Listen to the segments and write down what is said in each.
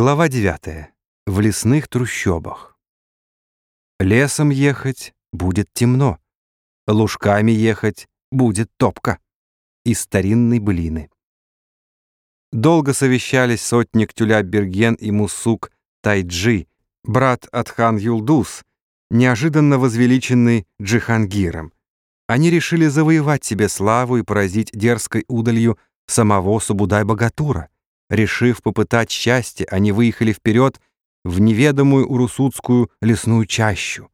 Глава 9. В лесных трущобах. Лесом ехать будет темно, лужками ехать будет топка. Из старинной былины. Долго совещались сотник Тюля-Берген и Мусук Тайджи, брат Атхан Юлдус, неожиданно возвеличенный Джихангиром. Они решили завоевать себе славу и поразить дерзкой удалью самого Субудай-Богатура. Решив попытать счастье, они выехали вперед в неведомую урусутскую лесную чащу.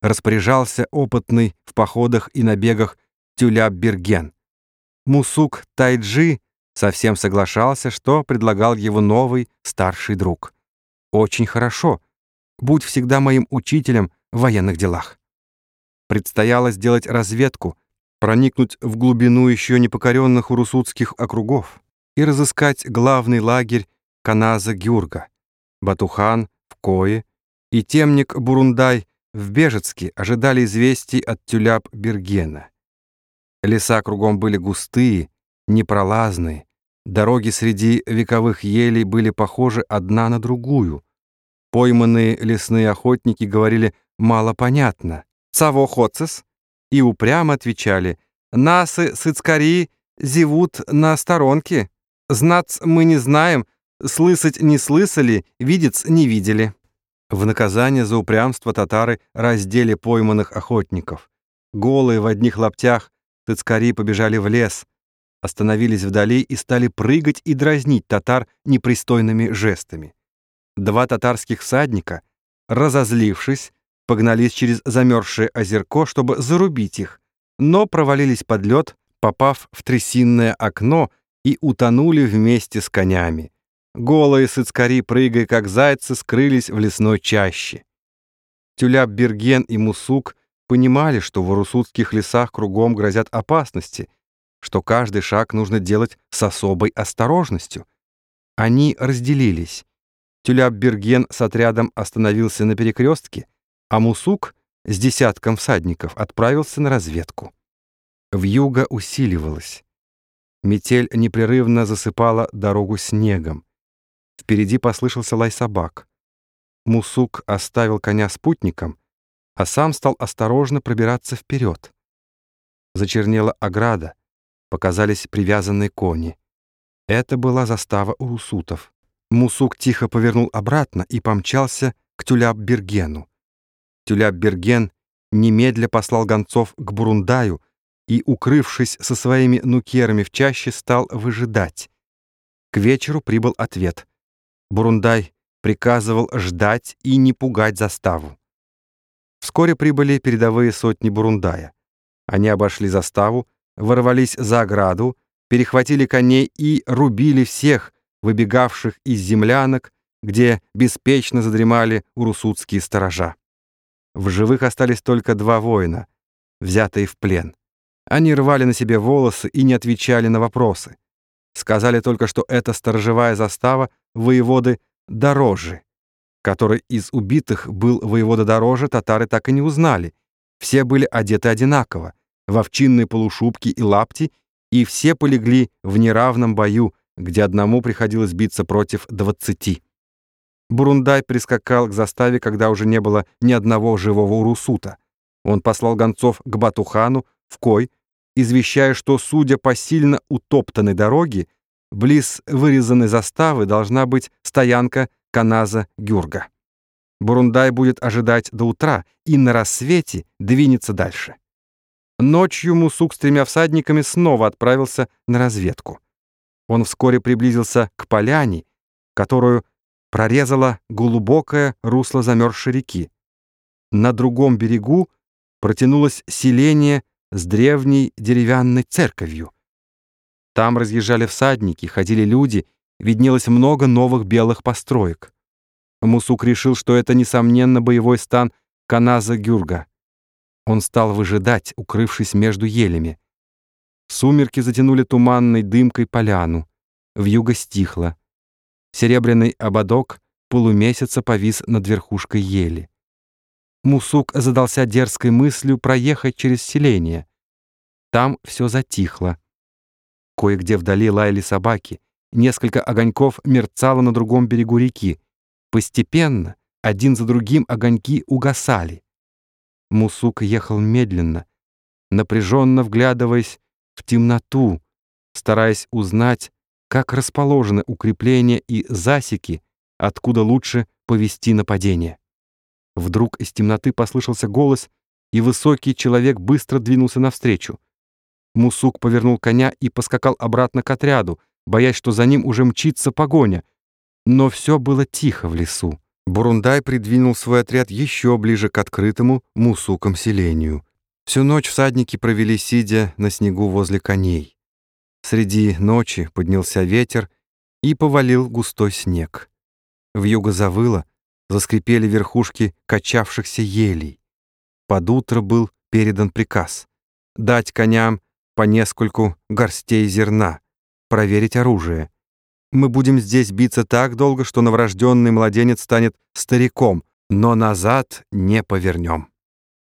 Распоряжался опытный в походах и набегах Тюляб-Берген. Мусук Тайджи совсем соглашался, что предлагал его новый старший друг. «Очень хорошо. Будь всегда моим учителем в военных делах». Предстояло сделать разведку, проникнуть в глубину еще непокоренных урусутских округов и разыскать главный лагерь Каназа Гюрга. Батухан в Кое и темник Бурундай в Бежецке ожидали известий от тюляп Бергена. Леса кругом были густые, непролазные, дороги среди вековых елей были похожи одна на другую. Пойманные лесные охотники говорили мало понятно. «Цаво хоцес?» и упрямо отвечали «Насы сыцкари зевут на сторонке». Знать мы не знаем, слысать не слысали, видец не видели». В наказание за упрямство татары раздели пойманных охотников. Голые в одних лаптях тыцкари побежали в лес, остановились вдали и стали прыгать и дразнить татар непристойными жестами. Два татарских всадника, разозлившись, погнались через замерзшее озерко, чтобы зарубить их, но провалились под лед, попав в трясинное окно и утонули вместе с конями. Голые сыцкари, прыгая как зайцы, скрылись в лесной чаще. Тюляп Берген и Мусук понимали, что в урусутских лесах кругом грозят опасности, что каждый шаг нужно делать с особой осторожностью. Они разделились. Тюляп Берген с отрядом остановился на перекрестке, а Мусук с десятком всадников отправился на разведку. Вьюга усиливалась. Метель непрерывно засыпала дорогу снегом. Впереди послышался лай собак. Мусук оставил коня спутником, а сам стал осторожно пробираться вперед. Зачернела ограда, показались привязанные кони. Это была застава урусутов. Мусук тихо повернул обратно и помчался к Тюляп-Бергену. Тюляп-Берген немедля послал гонцов к Бурундаю, и, укрывшись со своими нукерами в чаще, стал выжидать. К вечеру прибыл ответ. Бурундай приказывал ждать и не пугать заставу. Вскоре прибыли передовые сотни Бурундая. Они обошли заставу, ворвались за ограду, перехватили коней и рубили всех, выбегавших из землянок, где беспечно задремали урусутские сторожа. В живых остались только два воина, взятые в плен. Они рвали на себе волосы и не отвечали на вопросы. Сказали только, что это сторожевая застава воеводы Дорожи. Который из убитых был воевода Дорожи, татары так и не узнали. Все были одеты одинаково, в овчинные полушубки и лапти, и все полегли в неравном бою, где одному приходилось биться против двадцати. Бурундай прискакал к заставе, когда уже не было ни одного живого урусута. Он послал гонцов к Батухану, в Кой, извещая, что, судя по сильно утоптанной дороге, близ вырезанной заставы должна быть стоянка Каназа-Гюрга. Бурундай будет ожидать до утра и на рассвете двинется дальше. Ночью Мусук с тремя всадниками снова отправился на разведку. Он вскоре приблизился к поляне, которую прорезала глубокое русло замерзшей реки. На другом берегу протянулось селение с древней деревянной церковью. Там разъезжали всадники, ходили люди, виднелось много новых белых построек. Мусук решил, что это, несомненно, боевой стан Каназа-Гюрга. Он стал выжидать, укрывшись между елями. Сумерки затянули туманной дымкой поляну. Вьюга стихла. Серебряный ободок полумесяца повис над верхушкой ели. Мусук задался дерзкой мыслью проехать через селение. Там все затихло. Кое-где вдали лаяли собаки, несколько огоньков мерцало на другом берегу реки. Постепенно один за другим огоньки угасали. Мусук ехал медленно, напряженно вглядываясь в темноту, стараясь узнать, как расположены укрепления и засеки, откуда лучше повести нападение. Вдруг из темноты послышался голос, и высокий человек быстро двинулся навстречу. Мусук повернул коня и поскакал обратно к отряду, боясь, что за ним уже мчится погоня. Но все было тихо в лесу. Бурундай придвинул свой отряд еще ближе к открытому Мусуком селению. Всю ночь всадники провели, сидя на снегу возле коней. Среди ночи поднялся ветер и повалил густой снег. В юго завыло, заскрипели верхушки качавшихся елей. Под утро был передан приказ дать коням по нескольку горстей зерна, проверить оружие. Мы будем здесь биться так долго, что новорожденный младенец станет стариком, но назад не повернем.